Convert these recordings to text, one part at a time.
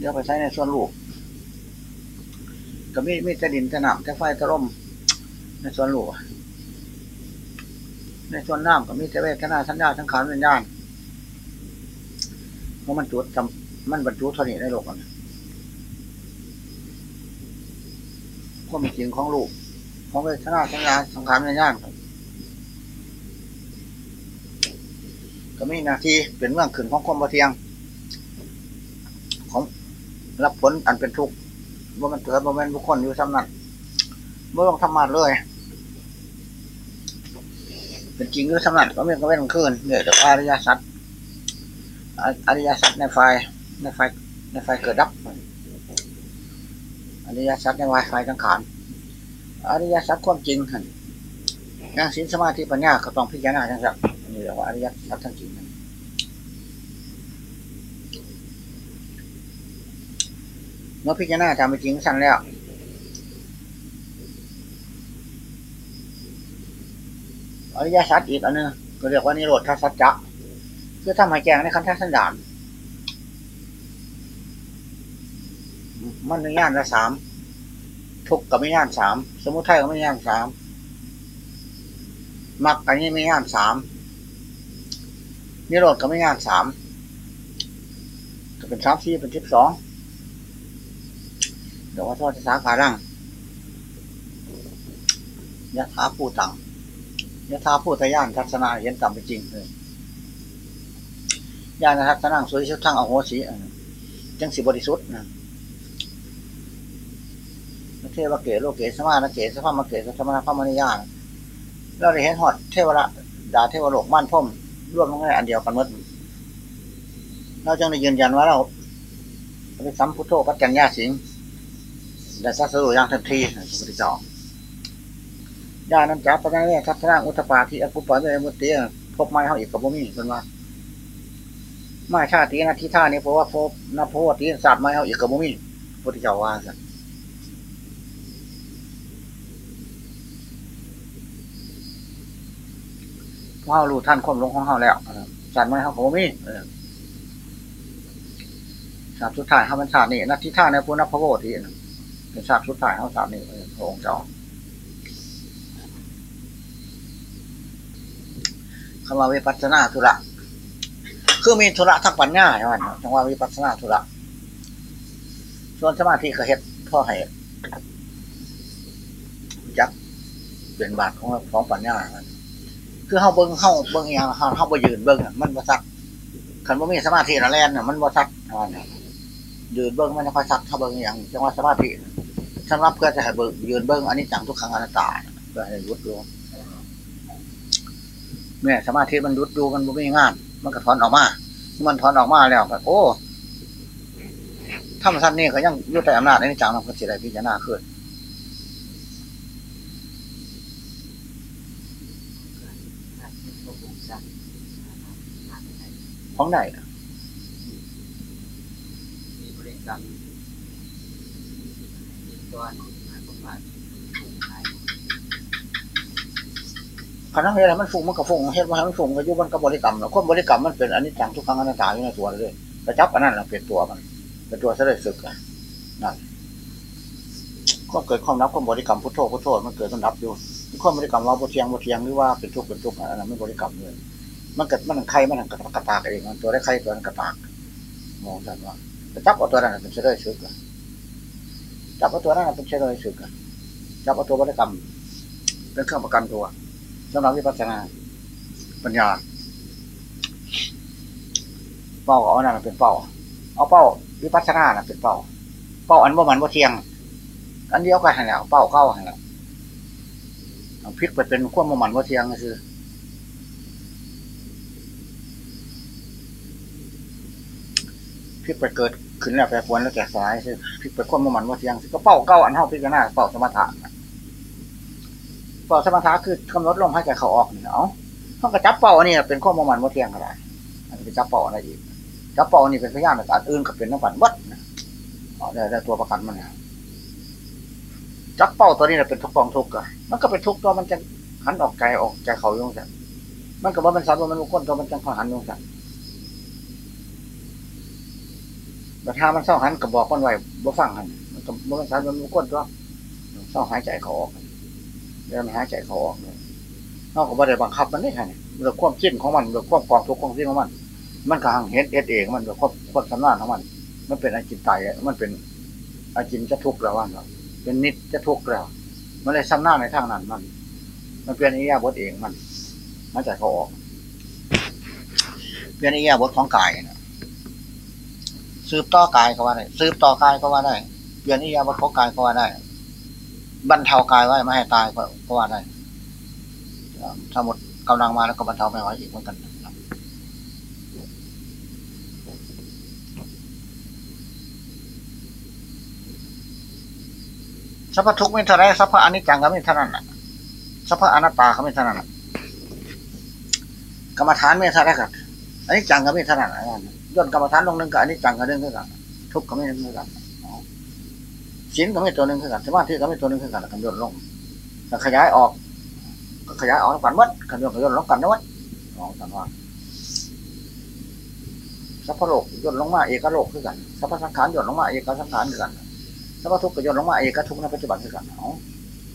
เดี๋ยวไปใช้ในส่วนลูกก็มีมีแต่ดินแต่น้ำแต่ไฟแต่ร่มในส่วนลูกในส่วนน้ำก็มีแต่เวทนาสัญญาทั้งขานวิญญาณเพราะมันจุดจำมันบรรจุเท่านี้ในโลกมันความจริงของลูกของเวทนาสัญญาสังขารวิญญาณก็มีหน้าที่เป็นเรื่องขึ้นของความบ่เทียง รับผลอันเป็นทุกข์ว่ามันเกิดว่ามันบุคคลอยู่ซ้ำนั้นไม่ต้องทำมาเลย เป็นจริงหรือซ้ำนั้นก็ไม่ก็ไม่ต้องคืนเนี่ยแต่อริยสัจอริยสัจในไฟในไฟในไฟเกิดดับอริยสัจในวายไฟทั้งขานอริยสัจความจริงอย่างศีลสมาธิปัญญาก็ต้องพิจารณาทั้งสัจนี่เรียกว่าอริยสัจทั้งจริง เมื่อพิจารณาทำเป็นจริงสั้นแล้ว อริยสัจอีกอันนึงก็เรียกว่านิโรธทัศจะคือทำให้แจ้งในคันธสันดานมันในย่านละสามทุกกับไม่ย่านสามสมุทัยก็ไม่ย่านสามมรรคอันนี้ไม่ย่านสามนิโรธก็ไม่ย่านสามก็เป็นสามสี่เป็นสิบสอง ดี๋ยวว่าทอดสาขาร่างยะถาผู้ตังยะถาผู้ทะยานทัศนาเห็นตามเป็นจริงเลยญาณทัศนาสวยชุดทั้งอโหสีจังสิบริสุทธิ์นะเทวเกศโลเกศสมาณเกศสภาพมเกศสมณพระมณีญาณเราได้เห็นหอดเทวระดาเทวโลกมั่นพ่มร่วมลงในอันเดียวกันหมดเราจึงได้ยืนยันว่าเราเป็นสัมพุทโธปัจจัญญาสิง ได้สักสูอย่างทันทีพระพุทธเจ้าญาณนั้นจับปัญญาเนี่ยทัศนาอุตปาที่อภุปปะเมมุตติพบไม้เขาอีกกับบ่มีเป็นว่าไม่ชาตินาทิท่านี่เพราะว่าพบนาโพติศาสตร์ไม้เขาอีกกับบ่มีพระพุทธเจ้าว่าสัพอเขารู้ท่านความลงของเขาแล้วศาสตร์ไม้เขากับบ่มีศาสตร์สุดท้ายเขาเป็นศาสตร์นี่นาทิท่าในพุทธพระโพธิ เป็นชาติสุดท้ายเขาสามนี่พระองค์เจ้าคำว่าวิปัสสนาธุระคือมีธุระทั้งปัญญาใช่ไหมจังว่าวิปัสสนาธุระส่วนสมาธิก็เฮ็ดพ่อให้จักเป็นบาทของของปัญญาคือเฮาเบิ้งเฮาเบิ้งอย่างเฮาเฮาไปยืนเบิ้งมันบ่ซักขันบ่ามีสมาธิละแลนมันบ่ซักยืนเบิ้งมันค่อยซักถ้าเบิ้งอย่างจังว่าสมาธิ สำหรับเพื่อจะให้เบิกยืนเบิ้งอันนี้จังทุกครั้งอนัตตาเพื่อให้ยุดดูแม่ยสมาธิมันยุดดูมันไม่งาน มันก็ถอนออกมามันถอนออกมาแล้วโอ้ถ้ามันสั้นนี่เขายังยุดแต่อำนาจในจังเราก็เสียดายพิจารณาขึ้นของไหนมีบริกรรม ขณะเฮ็ดอะไรมันฟุ้งมันก็ฟุ้งเฮ็ดว่ามันฟุ้งก็ยุมันก็บริกรรมแล้วคนบริกรรมมันเป็นอันนี้จังทุกครั้งอนัตตาอยู่ในตัวเลยกระจับอันนั้นเป็นตัวมัน เป็นตัวเสด็จศึกนั่นก็เกิดความนับความบริกรรมพุทโธพุทโธมันเกิดมันนับอยู่ความบริกรรมว่าบทเทียงบทเทียงหรือว่าเป็นทุกข์เป็นทุกข์อันนั้นไม่บริกรรมเลยมันเกิดมันใครมันกระตากเองมันตัวได้ใครตัวนั้นกระตากมองกันว่ากระจับเอาตัวนั้นเป็นเสด็จศึก จับเอาตัวนั้นเป็นเสด็จศึกจับเอาตัวบริกรรม เป็นเครื่องประกันตัวสำหรับวิปัสสนา ปัญญา เป้าเอานั่นเป็นเป้า เอาเป้าวิปัสสนาเป็นเป้า เป้าอันว่ามันว่าเทียง อันเดียวกันหันแล้วเป้าเข้าหันแล้วพิกไปเป็นขั้วมันว่าเทียงคือ พิกไปเกิดขึ้นแล้วแปรปวนแล้วแก่สายคือพิกไปขั้วมันว่าเทียงก็เป้าเก้าอันเท่าพิกหน้าเป้าสมถะเป่าสมถะคือกำหนดลมให้แกเขาออกเนาะต้องกระจับเป่าอันนี้เป็นข้อมมันว่าเทียงอะไรอันนี้เป็นจับเป่าอะไรอีกจับเป่านี่เป็นพยานในการอื่นกับเป็นน้ำปั่นวัดนะอ๋อได้ได้ตัวประกันมันจับเป่าตัวนี้เป็นทุกฟองทุกข์อะมันก็เป็นทุกข์ตัวมันจะหันออกไกลออกใจเขาโยงสันมันก็ว่ามันสัตว์ว่ามันมุขคนตัวมันจะหันโยงสัน แต่ถ้ามันเศร้าหันกับบอกมันไหว้บ่ฟังหันมันก็บ่มันสารมันบ่ก้นตัวเศร้าหายใจเขาออกแล้วมันหายใจเขาออกเนี่ยนอกจากบ่ได้บังคับมันได้ค่ะเนี่ยเรื่องความคิดของมันเรื่องความกองทุกข์ของสิ่ของมัน มันก็หังเฮ็ดเอ็ดเองมันเรื่องความความสำนานของมัน มันเป็นอาจินไตมันเป็นอาจินจะทุกข์แล้วว่าเนาเป็นนิจจะทุกข์แล้ว มันเลยสำนานในทางนั้นมัน มันเป็นอิยาบทเองมันมันจเขาออกเป็นอิยาบทของกายนะ สืบต่อกายก็ว่าได้สืบต่อกายก็ว่าได้เปลี่ยนอิยาบทของกายก็ว่าได้บรรเทากายไว้ไม่ให้ตายก็ว่าได้ถ้าหมดกำลังมาแล้วก็บรรเทาไม่ไหวอีกเหมือนกันสัพพทุกข์ไม่เท่าไรสัพพอนิจจังก็ไม่เท่านั้นแหละสัพพอนัตตาเขาไม่เท่านั้นน่ะกรรมฐานไม่เท่าไรกันอันนี้จังก็ไม่เท่านั้นนะ ย่นกรรมฐานลงหนึ่งกับอันนี้จังก็เรื่องเท่ากัน ทุกข์ก็ไม่เท่ากันศีลก็ไม่ตัวหนึ่งเท่ากันสมาธิก็ไม่ตัวหนึ่งเท่ากันกันย่นลงขยายออกก็ขยายออกกันวัดกันย่นก็ย่นลงกันวัดอ๋อสันว่าสัพพโลกย่นลงมาเอกโลกคือกันสัพพสังขารย่นลงมาเอกสังขารคือกันสัพพทุกข์ก็ย่นลงมาเอกทุกข์ในปัจจุบันคือกัน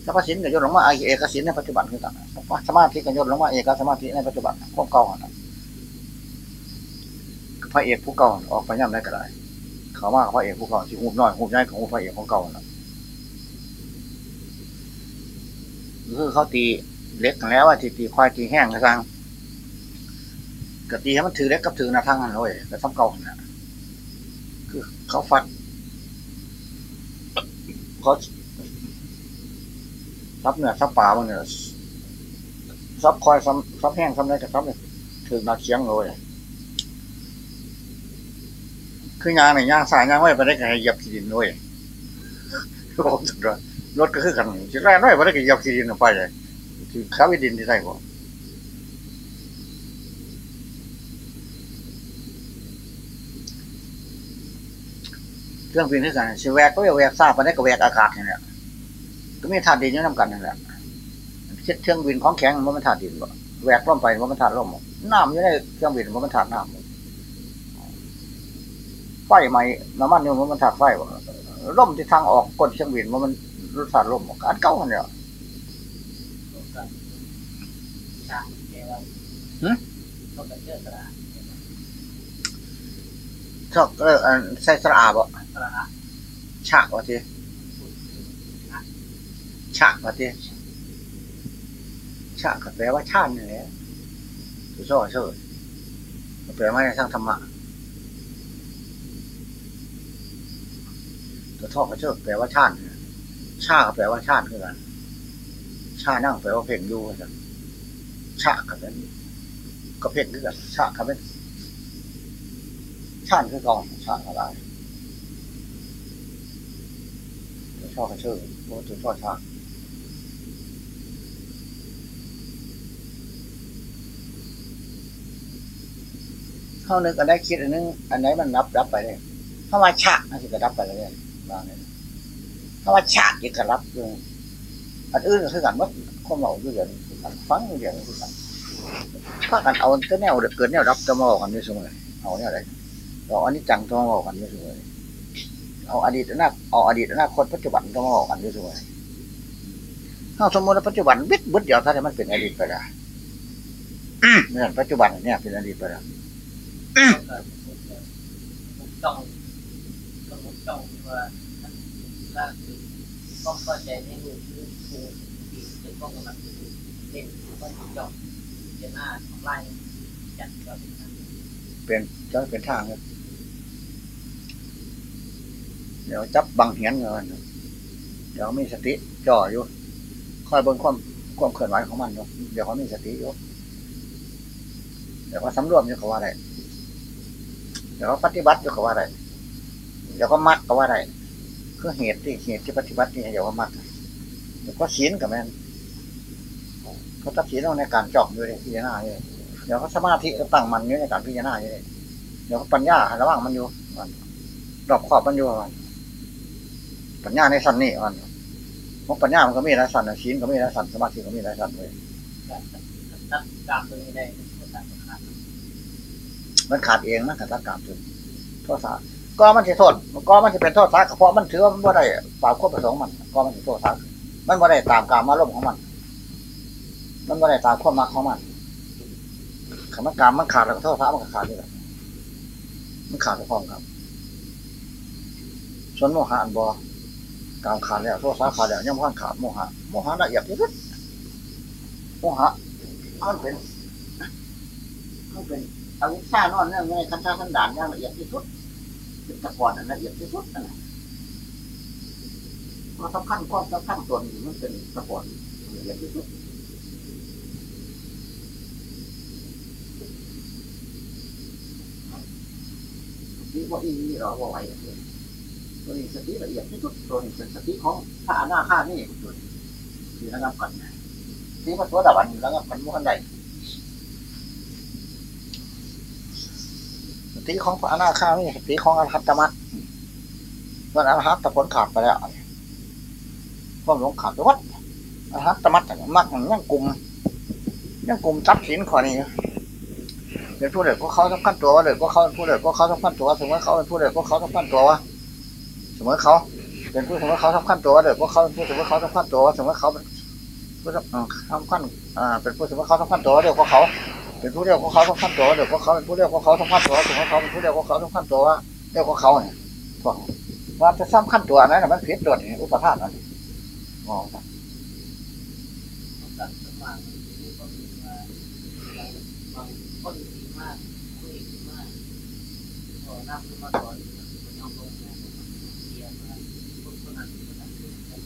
สัพพสินก็ย่นลงมาเอกสินในปัจจุบันคือกันสัพพสมาธิก็ย่นลงมาเอกสมาธิในปัจจุบันพวกเก่านะ พระเอกผู้เก่าออกไปย่ำได้ก็ได้เขาว่าพระเอกผู้เก่าที่หูน้อยหูใหญ่ของพระเอกของเก่านะคือเขาตีเล็กแล้วว่าตีตีควายตีแห้งกระซังก็ตีให้มันถือเล็กกับถือหน้าทางกันเลยแต่ซ้ำเก่านะคือเขาฟัดเขาซับเนี่ยซับป่ามันเนี่ยซับคอยซับซับแห้งซับอะไรก็ซับเนี่ยถึงนาเคียงเลย คือยางเนี่ยยางสายยางไว้ไปได้กับเหยียบขีดินด้วยผมสุดยอดรถก็คือกันจะแรงน้อยไปได้กับเหยียบขีดินไปเลยคือข้าวิดินที่ได้ก่อนเครื่องบินที่กันชิแวกก็แวกทราบไปได้กับแวกอากาศเนี่ยก็มีธาตุดินยู่นำกันนั่นแหละเครื่องบินของแข็งมันเป็นธาตุดินบ่แหวกล่มไปมันเป็นธาตุลมน้ำอยู่ในเครื่องบินมันเป็นธาตุน้ำ ไฟไหม้น้ำมันอยู่มันเป็นธาตุไฟบ่ล่มที่ทางออกก้นเครื่องบินมันรสชาติลมอันเก่ากันเนี่ยชอบเออใส่สระอาบ่ฉากว่าทีฉากว่าทีฉากก็แปลว่าชาตินี่แหละคือช่อเชิดแปลว่าในทางธรรมะ ตัวท่อกระเชิดแปลว่าชาติชาแปลว่าชาติคือกันชานั่งแปลว่าเพ่งอยู่กันชาก็เป็นก็เพ่งคือกันชาก็เป็นชาติคือกองชาอะไรตัวท่อกระเชิดตัวท่อชาเข้านึกอันไหนคิดอันนึงอันไหนมันนับรับไปเลยถ้าว่าฉากนั่นคือก็รับไปเลย บางเลยถ้าว่าฉากยิ่งก็รับเลยอันอื่นคือกันว่าคนเราอยู่อย่างกันฟังอยู่อย่างคือกันถ้ากันเอาแต่แนวเกิดแนวรับจะมาบอกกันไม่สมเลยเอาเนี่ยอะไรเราอันนี้จังจะมาบอกกันไม่สมเลยเอาอดีตอนาเอาอดีตอนาคตปัจจุบันจะมาบอกกันไม่สมเลยถ้าสมมติปัจจุบันวิทย์บุตรเดียวถ้ามันเป็นอดีตไปได้เนี่ยปัจจุบันเนี่ยเป็นอดีตไปล้วต้อง ต้องต้องว่าล่าสุดก็เข้าใจในรูปคือครูที่เป็นข้อกำลังเล่นก็จ้องจะหน้าของไล่จัดก็เป็นเป็นจะเป็นทางเลยเดี๋ยวจับบังเหียนเงินเดี๋ยวมีสติจ่ออยู่คอยเบิ่งความความเคลื่อนไหวของมันอยู่เดี๋ยวเขามีสติอยู่เดี๋ยวเขาสำรวมอยู่เขาว่าอะไรเดี๋ยวเขาปฏิบัติอยู่เขาว่าอะไร เดี๋ยวก็มักก็ว่าอะไรคือเหตุที่เหตุที่ปฏิบัตินี่เดี๋ยวก็มักเดี๋ยวก็ศีลกับแม่นเขาตัดศีลในการจอกอยู่ในพิจารณาเลยเดี๋ยวเขาสมาธิตั้งมันอยู่ในการพิจารณาอยู่เลยเดี๋ยวปัญญาระหว่างมันอยู่รอบขอบมันอยู่มันปัญญาในสันนี่มันเพราะปัญญามันก็มีหลายสันศีลก็มีหลายสันสมาธิก็มีหลายสันเลยตัดกามตัวนี้ได้ตัดขาดมันขาดเองนะขาดกรรมจนเพราะสา ก็มันสิโทษก็มันสิเป็นโทษซะเพราะมันถือว่ามันบ่ได้ตามควบประสงค์มัน ก็มันสิโทษซะมันบ่ได้ตามการมาร่มของมัน มันบ่ได้ตามความมักของมันคำว่าการมันขาดแล้วโทษซะมันขาดนี่แหละมันขาดไปพร้อมกันส่วนโมหะอันบ่การขาดแล้วโทษซะขาดแล้วยังพันขาดโมหะโมหะละเอียดที่สุดโมหะมันเป็นมันเป็นอวิชชานอนเนื่องในคันธาคันดานอย่างละเอียดที่สุด เป็นตะกอนอันละเอียดที่สุดนั่นแหละความสำคัญความสำคัญตัวนี้มันเป็นตะกอนละเอียดที่สุดนี่ว่าอีนี่เราว่าไหวเลยตัวนี้สติละเอียดที่สุดตัวนี้เป็นสติของพระอนาคานี่ตัวนี้ที่ระงับกันนี่ว่าตัวดับอันระงับกันมั่วกันใด ติของพระอนาคานี่สติของอรหัตตมัตมันอรหัตผลขาดไปแล้วความหลงขาดไปวัดอรหัตตมัตมักยังกลุ่มยังกลุ่มทรัพย์สินข้อนี้เป็นผู้เด็กก็เขาสำคัญตัวว่าเด็กก็เขาเป็นผู้เด็กก็เขาสำคัญตัวสมมติเขาเป็นผู้เด็กก็เขาสำคัญตัวว่าสมมติเขา เป็นผู้สมมติเขาสำคัญตัวว่าเด็กก็เขาเป็นผู้สมมติเขาสำคัญตัวว่าสมมติเขาเป็นผู้สำคัญเป็นผู้สมมติเขาสำคัญตัวว่าเด็กก็เขา เป็นผู้เรียกว่าเขาสำคัญตัวเดี๋ยวเขาเป็นผู้เรียกว่าเขาสำคัญตัวถึงเขาเป็นผู้เรียกว่าเขาสำคัญตัวว่าเรียกว่าเขาเนี่ยพวกว่าจะสำคัญตัวนั้นมันผิดตัวนี่อุปทานนั่นมองตัดสมาธินี่ก็คือว่าบางคนดีมากคุยดีมากขอนับขึ้นมาก่อนมันยอมลงมาเสียมาคนคนนั้นคนนั้นคนนั้น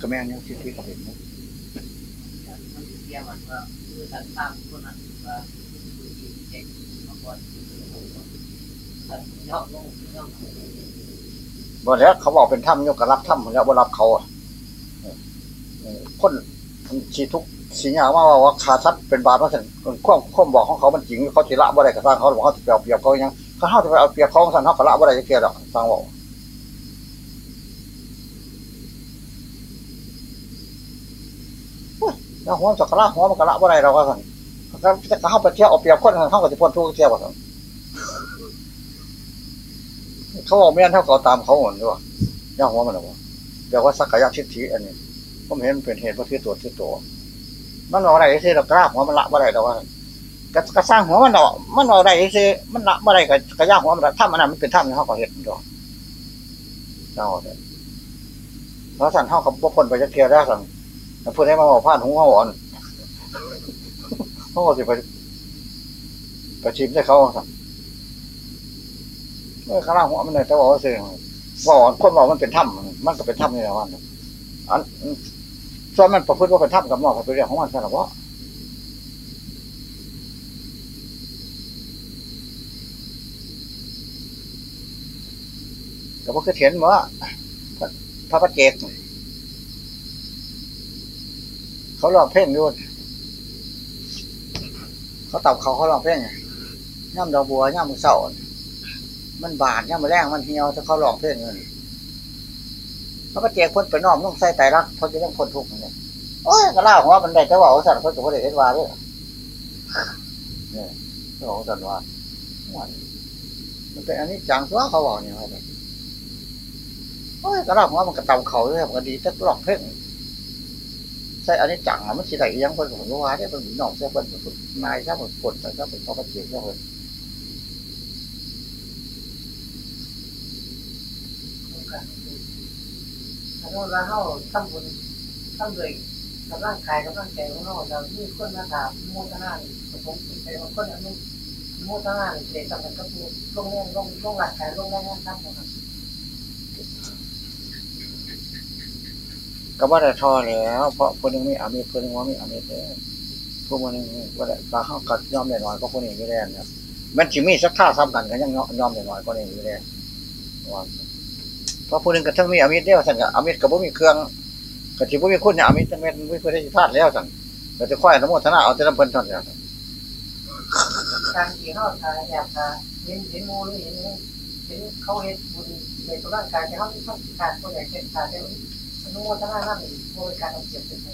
ก็แม่ยังคิดที่เขาเห็นเสียมันว่าคือสันตามคนนั้นว่าคือที่เด็กนสันย อดลงยอดบ่แล้วเขาบอกเป็นถ้ำยกกระรับถ้ำแล้วบ่รับเขาอะคนชีทุกสีหยาว่าว่าขาทัดเป็นบาปว่าสั่นความความบอกของเขามันจริงเขาจิละบ่ได้กระสร้างเขาบอกเขาเปรียบเปรียบเขายังเขาเขาจะไปเอาเปรียบเขาสั่นเขากระละบ่ได้จะเกลียวหรอกสร้างบอก แล้วหัวจะกระละหัวมันกระละบ่ได้เราก็สั่นเขาจะเข้าไปเที่ยวเอาเปรียบคนเขาก็จะพ้นทุกเที่ยวสั่นเขาบอกไม่งั้นเท่าเขาตามเขาหมดด้วยย่าหัวมันหรอวะเดี๋ยวว่าสักกายชิดทีอันนี้ผมเห็นเป็นเหตุว่าที่ตัวที่ตัว มันเอาอะไรที่เรากล้าหัวมันละอะไรเราว่าก็ก็สร้างหัวมันดอกมันเอาอะไรที่มันละอะไรก็กระยาหัวมันถ้ามันน่ะมันเป็นถ้ำเขาก็เห็นดอกเจ้าเนี่ยเพราะสั่นเท่ากับพวกคนไปจะเที่ยวได้สั่น แต่พูดให้มาบอกพลาดหูเขาอ่อนเขาก็จะไปไปชิมได้เขาสั่นเมื่อข้างล่างหัวมันเลยแต่บอกว่าเสียงว่าอ่อนคนบอกมันเป็นถ้ำมันก็เป็นถ้ำนี่แหละวันอันส่วนมันประพฤติว่าเป็นถ้ำกับหมอกเป็นเรื่องของมันสำหรับว่าก็บ่คือเห็นว่าพระพระเจก เขาลองเพ่งด้วยเขาตับเขาเขาลองเพ่งไงย่ำดอกบัวย่ำมือเสามันบาดย่ำมือแรงมันเหี่ยวถ้าเขาลองเพ่งเงินพระพระเจกพ้นไปนอกต้องใส่ไตรักพ้นจะต้องพ้นทุกข์เนี่ยโอ้ยก็เล่าหัวมันได้แต่ว่าสัตว์พ้นกับพระเดชเห็นว่าด้วยเนี่ยเขาบอกสัตว์ว่ามันเป็นอันนี้จังตัวเขาบอกเนี่ยโอ้ยก็เล่าหัวมันกระตำเขาด้วยมันก็ดีแต่ลองเพ่ง ใช่อันนี้จังมันสิได้ยังเพิ่นผมรู้ว่าเนี่ยเพิ่นหนองเสียเพิ่นนายซะเพิ่นปนซะเพิ่นเขาก็เจียงซะเพิ่นถ้าเราเข้าทำบุญทำเลยกับร่างกายกับร่างใจของเราเราที่คนมาถามโมทนาผสมไปบางคนอันนี้โมทนาเด็กกับมันก็คือลงแรงลงลงหลักการลงแรงนะครับ ก็ว่าได้ทอแล้ว เพราะคนนึงไมีอามิคนนึงว่าไมีอามิตรแล้วพวกมันนึงว่าได้ปลาเข้ากัดยอมได้น้อยก็คนนี้ไม่ได้นี่ยมันจิมีสักท่าซ้ำกันก็ยังยอมได้น้อยก็นี้ไม่ได้ว่าเพราะผู้หนึงก็ทั้งมีอามิตรเดียวสั่นกับอามิตรกับบ่มีเครื่องกับที่บ่มีคุณเนี่ยอามิตรทั้งเม็ดไม่เคยได้พลาดแล้วสั่นก็จะค่อยอนุโมทนาเอาแต่น้ำเพิ่นเท่านั้นการที่เขาทายอยากจะเห็นเห็นมูหรือเห็นเห็นเขาเห็นบุญในตัวร่างกายที่เขาที่เขาการตัวใหญ่เป็นการเป็ นุโมทนานั่นโดยการเอาเปรียบเป็นไป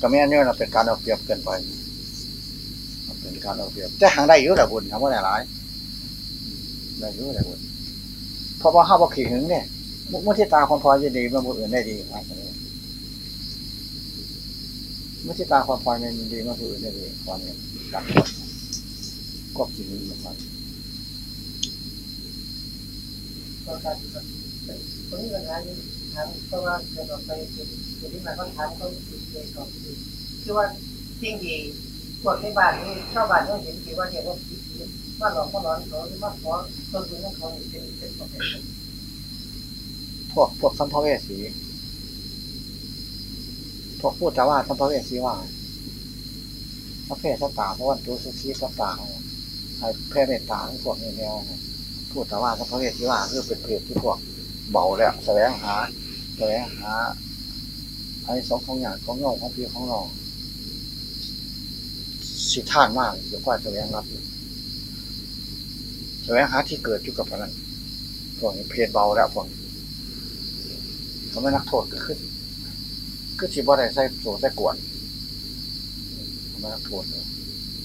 ก็แม่นเนี่ยนะเป็นการเอาเปรียบเกินไปเป็นการเอาเปรียบแต่หางได้เยอะแต่บุญทำว่าหลายได้เยอะแต่บุญเพราะว่าห้าบ่ขี่หึงเนี่ยมุทิตาความพอจะดีมันบุญอื่นได้ดีครับมุทิตาความพอในดีมันบุญอื่นได้ดีความเนี่ยกัดก็ขี่หึงเหมือนกันตรงนี้ปัญหานี้ ทางเพราะว่าเกิดออกไปเป็นที่มาต้องถามเขาติดเลยก่อนคือว่าสิ่งที่พวกในบ้านนี่ชาวบ้านเขาเห็นที่ว่าเนี่ยว่าผิดว่าหลอกเขาหลอนเขาหรือว่าขอต้นทุนของเขาเป็นเป็นประเภทพวกพวกสัมภเวสีพวกพูดแต่ว่าสัมภเวสีว่าพระเพศสตาเพราะวันตุสุขีสตาไอ้เพศเมตตาพวกนี้แนวพูดแต่ว่าสัมภเวสีว่าคือเป็นเพศที่พวกเบาแล้วแสวงหา สวงหาไอ้สองของอย่างของโยงของพี่ของน้องสิท่านมากเดี๋ยวว่าแสวงรับอยู่แสวงหาที่เกิดอยู่กับพนันพวกนี้เพศเบาแล้วพวกเขาไม่นักโทษก็ขึ้นก็สิบ่ได้ใส่โสใส่กวนเขาไม่นักโทษเลย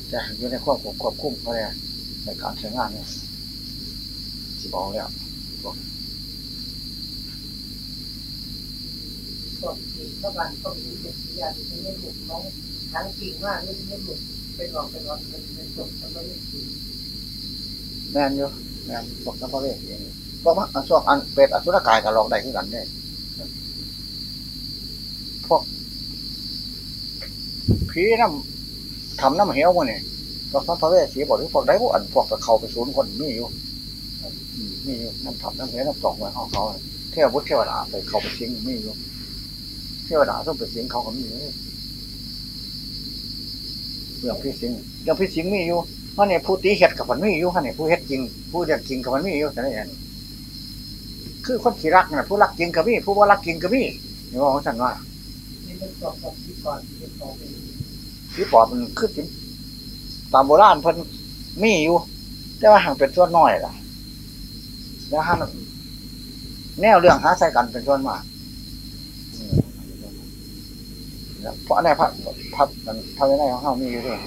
แต่อยู่ในควบคุมควบคุมเขาเนี่ยในการใช้งานเนี่ยสิบอกแล้วพวก ที่ชาวบ้านเขามีเป็นสีอย่างที่ไม่ถูกของทางจริงว่าไม่ไม่ถูกเป็นหลอกเป็นหลอนเป็นเป็นจบทำไมไม่ถูกแม่นอยู่แม่นพวกนักพระเวทเองพวกมันพวกอันเป็ดอสุรกายกับลองได้ขึ้นกันเนี่ยพวกผีน้ำทำน้ำเหี้ยวมันเนี่ยพวกนักพระเวทสีบอกหรือพวกได้พวกอันพวกกับเขาไปศูนย์คนมีอยู่มีอยู่น้ำทำน้ำเหี้ยวน้ำตกไว้ของเขาเทวบุตรเทวดาไปเขาไปทิ้งมีอยู่ เทวดาต้องไปสิงเขาก็มีอยู่เรื่องพี่สิงเรื่องพี่สิงมีอยู่เพราะเนี่ยผู้ตีเห็ดกับมันมีอยู่เพราะเนี่ยผู้เห็ดจริง ผู้เรียกจริงกับมันมีอยู่แต่นี่เองคือคนที่รักนะผู้รักจริงกับมีผู้ว่ารักจริงกับมีนี่ว่าของฉันว่านี่เป็นตัวของที่ก่อนที่ต่อไปพี่ปอบมันคือสิงตามโบราณเพิ่นมีอยู่แต่ว่าห่างเป็นส่วนน้อยล่ะแล้วห่างแนวเรื่องหาใส่กันเป็นส่วนมาก เพราะในพระพระพระวินัยของเขามีอยู่ด้วย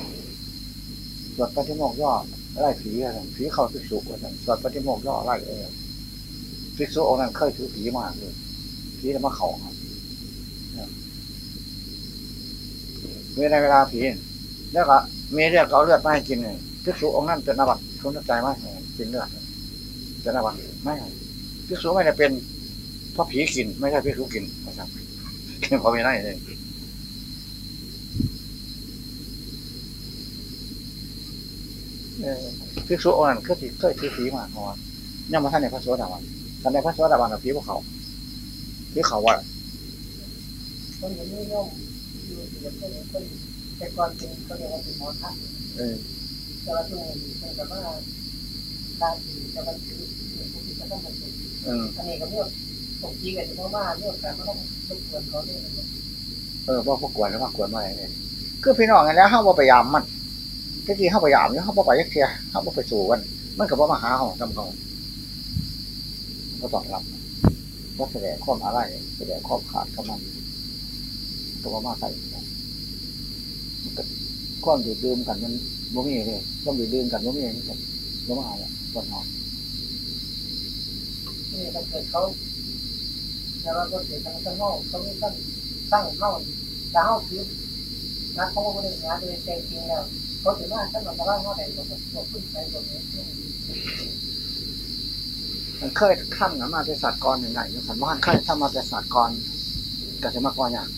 สวดปฏิโมกข์ย่อไล่ผีอะไรผีเข้าภิกษุอะไรสวดปฏิโมกข์ย่อไล่เออภิกษุองค์นั้นเคยถือผีมากเลยผีจะมาเข่าครับเวลาเวลาผีแล้วก็มีเลือดก็เอาเลือดมาให้กินเลยภิกษุองค์นั้นเป็นอาบัติคุณใจไหมกินเลือดเป็นอาบัตไม่ภิกษุไม่ได้เป็นเพราะผีกิน ไม่ใช่ภิกษุกินนะครับเพราะไม่ได้เลย เออภิกษุองค์นั้นก็สิเคยถือผีมาก่อนยังมาท่านในพระโสดาบันท่านในพระโสดาบันเอาผีพวกเขาผีเขาว่าคนอย่างนี้ย่อมอยู่ที่จะเป็นคนแต่ก่อนเป็นเขาเรียกว่าเป็นหมอทักเออแต่ว่าช่วงนี้เป็นแบบว่าการถือจะมันถือผู้ที่จะต้องมาถือเอออันนี้ก็เรื่องตกจีกันเพราะว่าเรื่องการไม่ต้องรบกวนเขาเนี่ยเออว่าพวกกวนแล้วว่ากวนมาอะไรเนี่ยคือพี่น้องกันแล้วห้าว่าพยายามมัน ที่จริงห้าพยายามเนี่ยห้าว่าไปยักเทียห้าว่าไปสู่กันมันกับว่ามาหาของทำเขาก็ต้องรับว่าแสดงข้ออะไรแสดงข้อขาดกับมันตัวมาใส่มันก็ความดื่มดื่มกันมันบ่มีเลยความดื่มดื่มกันบ่มีนี่กันบ่มาอะต้นหอมนี่ถ้าเกิดเขาแต่ว่าก็เกิดทางข้างนอกเขาไม่ตั้งตั้งเข้าแต่เขาคือนักเขาก็ไม่ได้งานโดยใจจริงแล้ว เขาถือว่าตั้งแต่ว่าเขาได้ตัวตัวขึ้นไปตรงนี้มันเคยข้ามนะมาเป็นสัตว์กรอย่างไรอยู่ขันว่านเคยทำมาเป็นสัตว์กรก็จะมากกว่าอย่าง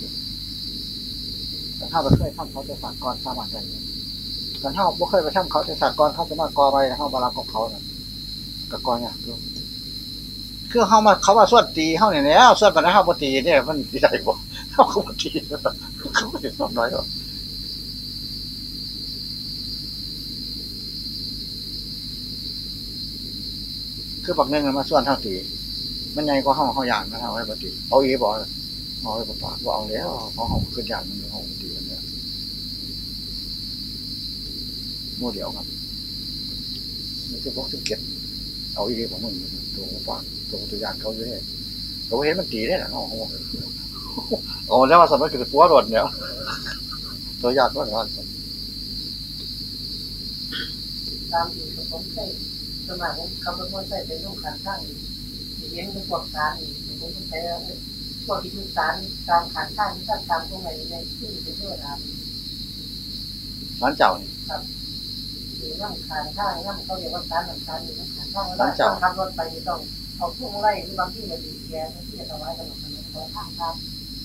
แต่ถ้าเราเคยทำเขาเป็นสัตว์กรสามารถได้อยู่แต่ถ้าเราเคยไปทำเขาเป็นสัตว์กรเขาจะมากกอไปเขาบาราของเขาเนี่ยก็กรอย่างอยู่คือเขามาเขามาสวนตีเขาเนี่ยแล้วส่วนปัญหาปตีเนี่ยมันดีใจบ่เขาเขาบ่ตีเขาไม่ได้สอนน้อยหรอก คือบักเงินมาส่วนเท่าตีมันใหญ่กว่าห้องเขาอย่างนะเอาไว้ปฏิเอาอีบอกเอาไว้ปฏิบอกเอาแล้วเขาห้องขึ้นอย่างมันห้องปฏิกันเนี่ยโมเดียวครับนี่คือพวกที่เก็บเอาอีของมึงตัวฟังตัวตัวอย่างเขาอยู่เนี่ยเราเห็นมันตีได้หรอเนาะโอ้แล้วว่าสมัยเกิดปัวรถเนี่ยตัวอย่างก็ร้อนตามที่ผมเคย สมัครผมคำว่าผมใส่เป็นลูกขันข้างที่เลี้ยงเป็นพวกสารผมใช้พวกที่สารตามขันข้างที่ตามตรงไหนในที่เป็นเพื่อนครับร้านเจ้านี่หรือนั่งขันข้างนั่งเขาเรียกว่าสารนั่งสารอยู่นั่งขันข้างแล้วขับรถไปต้องเอาพุ่งไล่หรือบางที่จะดีแกที่จะถวายขนมขนมขอข้างทาง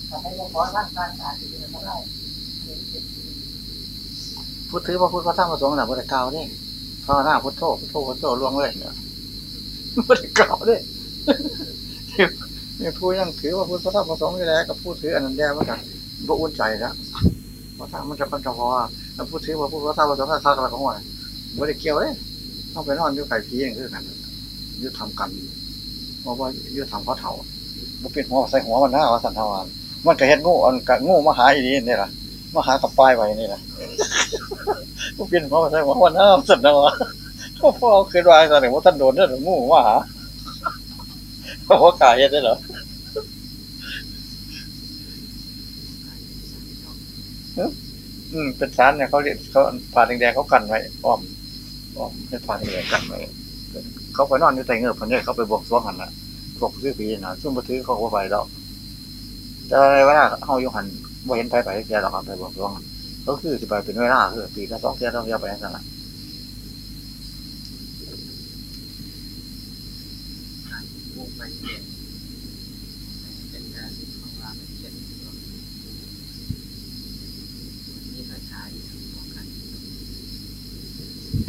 แต่ให้ว่าขอร่างกายอาจจะเป็นอะไรพูดถือว่าพูดพระธรรมพระสงฆ์น่ะบริกาวนี่ ภาวนาพุทโธพุทโธพุทโธล่วงเลยเนี่ยบริกล่าวนี่นี่พูดยังถือว่าพูดพระธรรมพระสงฆ์อยู่แล้วกับพูดถืออันนั้นแย่มันกันบ่อุ่นใจแล้วพระธรรมมันจะพันจะพอแล้วพูดถือว่าพูดพระธรรมพระสงฆ์ข้างๆกันของว่าบริเกี่ยวเลยต้องไปนอนอยู่ไก่ผีอย่างคือกันยืดทำกันเพราะว่ายืดทำพระเถาบ่เป็นหัวใส่หัวมันหน้าว่าสันทวานมันก็เห็นงูอันกะงูมาหาอีนี่นี่ละ มาหากับป้ายไว้นี่ล่ะก็เป็นเพราะว่าใช่ว่าวันน้ำสันนะวะพ่อเคยว่าสันว่าท่านโดนเรื่องงูว่าหาเพราะว่ากายเห็นได้เหรออืมเป็นสารเนี่ยเขาเรียกเขาผ่าแดงๆเขากันไว้อ้อมอ้อมเป็นผ่าแดงๆกันไว้เขาไปนอนอยู่ใต้เงือกพันเนี่ยเขาไปบวกสวงหันน่ะพวกซื้อปีน่ะซึ่งมาถือเขาก็ไปแล้วแต่เวลาเขาอยู่หัน ว่เห็นไปไปแกเราไปบวกสวงก็คือสิไปเป็นเวลาคือปีละสองเที่ยวต้องเที่ยวไปนั่นแหละ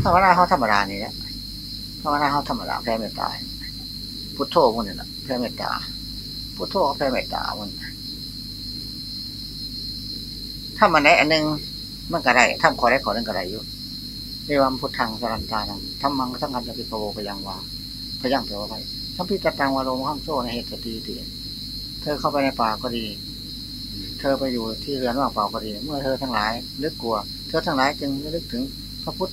ธรรมดาเขาธรรมดานี่แหละธรรมดาเขาธรรมดาแพ้เมตตาพุทโธมันนี่แหละแพ้เมตตาพุทโธก็แพ้เมตตามัน ถ้ามันไหนอันหนึ่งมันก็ได้ทำขอได้ขอหนึงก็ได้อยู่เรว่าพุทธังสรันตานังทำมังทั้งกันจะพิโกพยังวาพยังแปลว่าไปทั้งพิจตังวาโลมห้ามโซ่ในเหตุสติติเธอเข้าไปในป่าก็ดี เธอไปอยู่ที่เรือนว่างเปล่าก็ดี เมื่อเธอทั้งหลายนึกกลัว เธอทั้งหลายจึงระลึกถึงพระพุทธ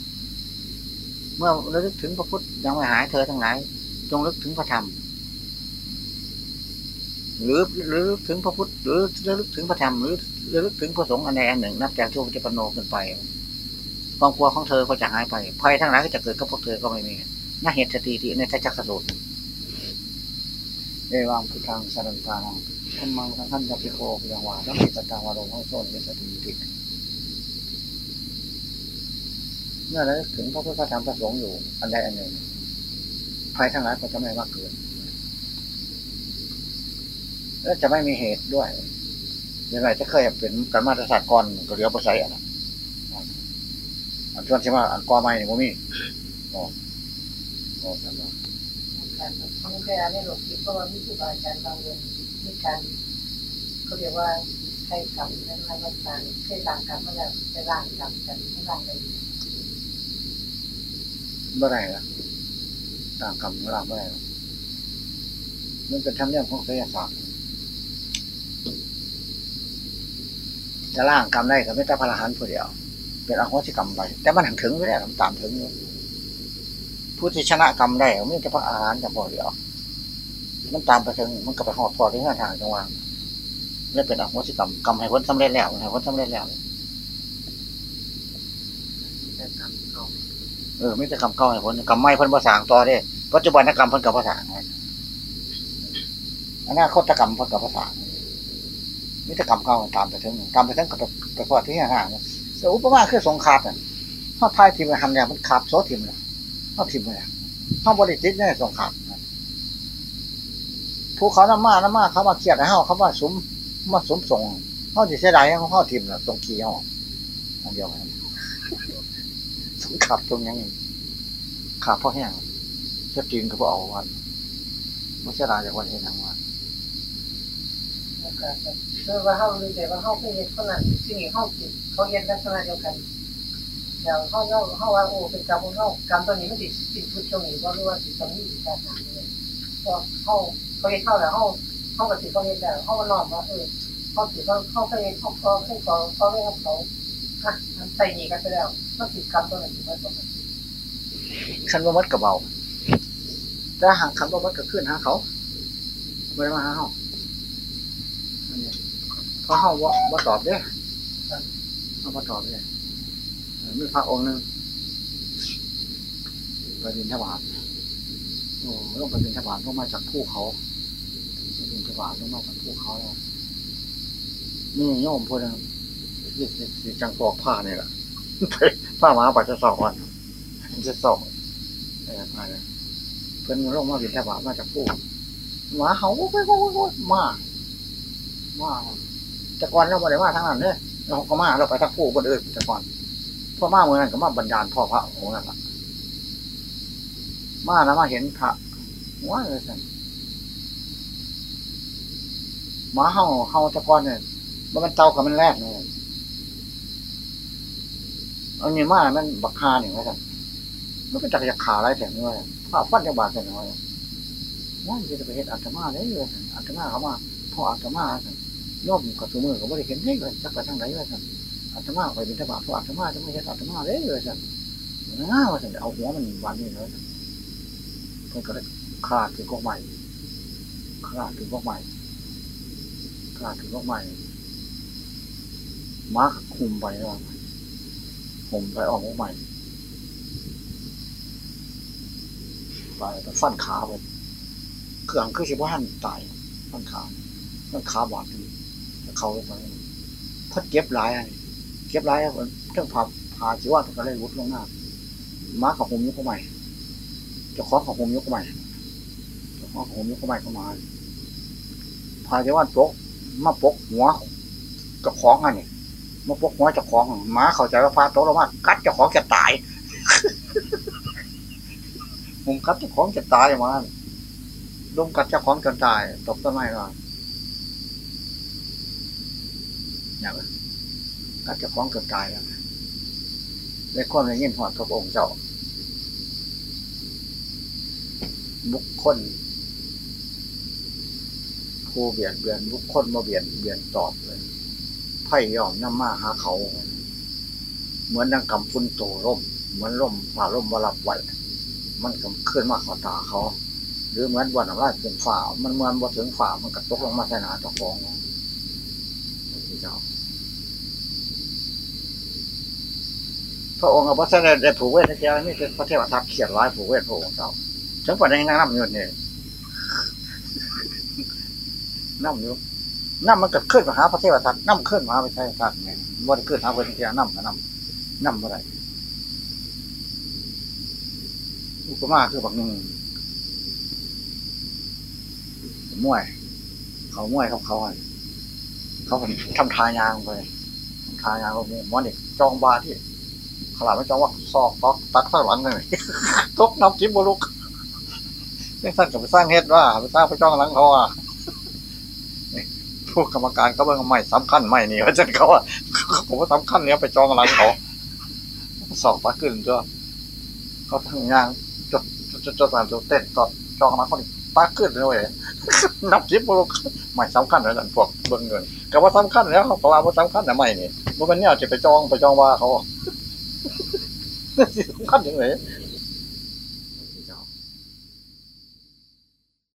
เมื่อระลึกถึงพระพุทธยังไม่หายเธอทั้งหลาย จงลึกถึงพระธรรม หรือหระลึกถึงพระพุทธหรือระลึกถึงพระธรรมหรือ ระลึกถึงพระสงฆ์อันใดอันหนึ่ง นับจากช่วงจะปโนขึ้นไป ความกลัวของเธอก็จะหายไปภัยทั้งหลายก็จะเกิดกับพวกเธอก็ไม่มีน่าเหตุสติที่ในทัจักสูตรเอวังพุทธังสรันตานังธรรมังสังฆันจะพิโกยังวาต้องมีตตังวาโลมโซนเหตุสติติเมื่อระลึกถึงพระพุทธพระธรรมพระสงฆ์อยู่อันใดอันหนึ่งภัยทั้งหลายก็จะไม่มากเกินและจะไม่มีเหตุด้วย ยังไงจะเคยเป็นการมาตรฐานก่อนก็เหลือประสัยอะนะอันชวนใช่ไหมอันกอไม้เนี่ยผมมีโอ้โอ้ทำไมการท่องแค่ในหลวงพ่อมีครูบาอาจารย์บางคนมีการเขาเรียกว่าใช้กรรมในทางการใช้ต่างกรรมมาแล้วจะร่างกรรมกันไม่ร่างเลยเมื่อไหร่ล่ะต่างกรรมเราเมื่อไหร่ล่ะมันเป็นธรรมเนียมของศิลศาสตร์ จะล่างกรรมได้ก็ไม่ต้องพระอรหันต์ผู้เดียว เป็นอโหสิกรรมไป แต่มันหังถึงไม่ได้มันตามถึงผู้ที่ชนะกรรมได้ไม่ใช่พระอรหันต์แต่พอเดียว มันตามไปถึงมันก็ไปหอดพอที่หน้าทางจังหวะนี่เป็นอโหสิกรรมกรรมให้ผลสำเร็จแล้วให้ผลสำเร็จแล้วเออไม่จะกรรมเก่าให้ผลกรรมไม่พิ่นภาษาต่อเด้ปัจจุบันกรรมพิ่นกับภาษาอนาคตกรรมพิ่นกับภาษา งนี่จะกรรมเก่าตามไปถึงตามไปถึงกับไปพอที่ห่างๆแต่อุปมาคือสงครามเนี่ยเขาพายทีมไปทำเนี่ยมันขาดโซทีมเลยเขาทีมเลยเขาบริจิตเนี่ยสงครามผู้เขาน้ำมาน้ำมาเขามาเครียดให้เขาเขามาสมมาสมส่งเขาจะเสียดายให้เขาเข้าทีมน่ะตรงขี้เขาอันเดียวกันสงขับตรงยังไงขาพ่อแห้งเช็ดจีนก็พอเอาวันไม่ใช่รายจากวันเห็นทางวัน คือว่าเขารู้แต่ว่าเขาเป็นคนนั้นสิ่งเขาคิดเขาเรียนลักษณะเดียวกัน อย่างเขาเขาเขาว่าโอ้เป็นกรรมของเขากรรมตัวนี้มันติดติดพุทธตรงนี้ก็รู้ว่าติดตรงนี้ติดการงานเลยพอเขาเขาเรียนเข้าแล้วเขาเขาก็ติดเขาเรียนแล้วเขาก็นอนว่าเออเขาติดเขาเขาเคยเขาเขาเคยเขาเขาเรียกเขาอะใส่หนีกันไปแล้วมันติดกรรมตัวนี้มันตรงนี้ขันว่ามัดกระเบาแต่หางขันว่ามัดก็ขึ้นหาเขาไม่ได้มาหาเขา เพราะเขาว่าว่าตอบเด้เขาว่าตอบเด้เออมีพระองค์หนึ่งไปบินทบาทโอ้ลงไปบินทบาทลงมาจากภูเขาไปบินทบาทลงมาจากภูเขาแล้วนี่โยมพูดนะสิจังปอกผ้าเนี่แหละผ้าหมาปัจจะสองวันจะสองเออมาเลยเพิ่นลงมาบินทบาทมาจากภูหมาเห่าไปโอ้ยมามา แต่ก่อนเราไม่ได้มาทางนั้นเนี่ยเราก็มาเราไปทางภูบนอื่นแต่ก่อนพอมาเมื่อนั้นก็มาบรรดาลพ่อพระองค์นั่นแหละมาแล้วมาเห็นพระว่าเลยสันหมาเห่าเห่าตะกอนเนี่ยมันเตากับมันแรกเลยเอานี่มามันบักคาเนี่ยว่าสันมันก็จักรยาขาไรแถมด้วยผ้าฟันจะบาดแถมด้วยว่าจะไปเห็นอัตมาได้เลยสันอัตมาเขามาพ่ออัตมาสัน ย่อมกับตัวมือก็ไม่ได้เห็นได้เลยจักไปทางไหนเลยสั่นอัตมาไปบินทบาทพ่ออัตมาจะไม่เห็นอัตมาได้เลยสั่นน้าว่าสั่นเอาหัวมันวันนี้เลยมันก็เลยคลาดถึงกอกใหม่คลาดถึงกอกใหม่คลาดถึงกอกใหม่มาร์คคุมไปแล้วคุมไปออกกอกใหม่ไปฟันขาไปเครื่องคือสิบว่าหันตายฟันขาฟันขาบาดอยู่ เขาลงไปพัดเก็บหลายอันเก็บหลายเรื่องผาผาจีว่าก็เลยรุดลงหน้าม้าร์คกับคุมยกกใหม่เจ้าของของผมยกใหม่เจ้าของของผมยกใหม่เข้ามาพาเจ้าวันปกมาปกหัวเจ้าของอันนี้มาปกหัวเจ้าของหมาเข้าใจว่าพาโตลงมากัดเจ้าของจะตายผมกัดเจ้าของจะตายมาลงกัดเจ้าของจนตายตกต้นไม้ก่อน อย่างกัดเจ้าของจนตายแล้วในความในยินหอดพระองค์เจ้า บุคคลผู้เบียดเบียนบุคคลมาเบียดเบียนตอบเลยไพ่ย่อมน้ำมาหาเขา เหมือนดังกำฟุ้นโตร่ม เหมือนร่มฝ่าร่มวรับไหวมันก็ขึ้นมาขอตาเขา หรือเหมือนวันน้ำลายเป็นฝ่ามันเหมือนบ่ถึงฝ่ามันกระตกลงมาใส่หนาเจ้าของเจ้า พระองค์กับพระเสด็จได้ผูกเวทเจ้านี่คือพระเทวทัตเขียนร้ายผูกเวทพระองค์เจ้าฉันปวดในน้ำอยู่เนี่ยน้ำอยู่น้ำมันเกิดขึ้นมาหาพระเทวทัตน้ำขึ้นมาพระเทวทัตเนี่ยวันขึ้นหาพระเทวน้ำกับน้ำน้ำอะไรอุปมาคือบักหนึ่งมวย เขามวยเขาเขาเขาทำทายางไปทำทายางพวกนี้มันเด็กจองบาที่ ขลาดไม่จองว่าซอกตอกตักข้างหลังเลยตกน้ำจิ้มบุลุกนี่ท่านก็ไปสร้างเฮ็ดว่าไปสร้างไปจ้องหลังเขาอะพวกกรรมการก็เบิ่งไม่สำคัญไม่นี่ว่าจันเขาอะผมว่าสำคัญเนี้ยไปจ้องหลังเขาสอบปาขึ้นจ้ะเขาทั้งยางจดจดจดตามจดเต้นตอดจ้องหลังเขาปาขึ้นเลยนับจิบพวกไม่สำคัญเลยนั่นพวกเบิ่งเงินก็ว่าสำคัญแล้วเขาบอกว่าสำคัญแต่ไม่นี่ว่าเป็นเนี่ยจะไปจ้องไปจ้องว่าเขา สำคัญยังไง